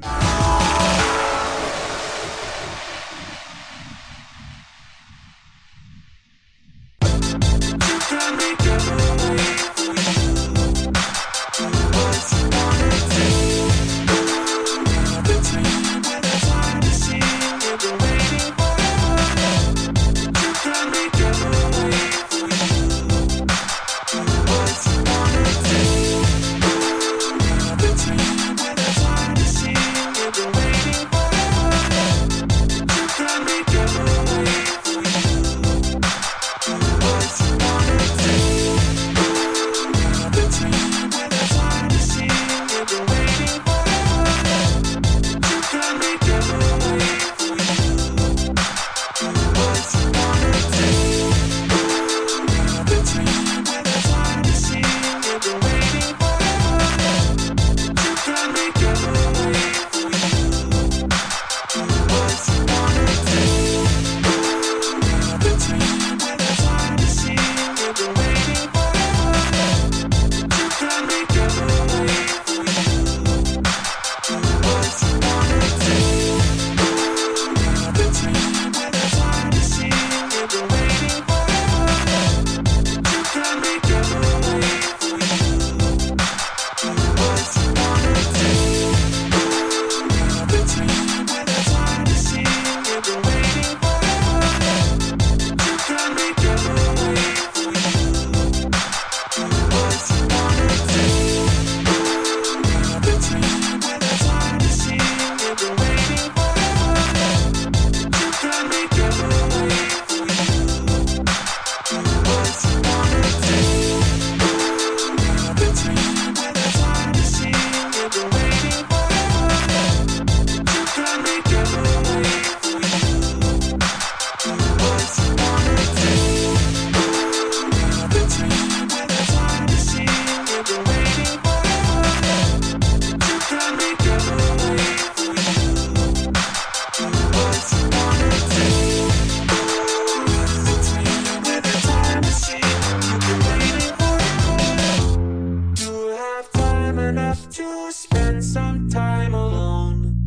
Bye. to spend some time alone.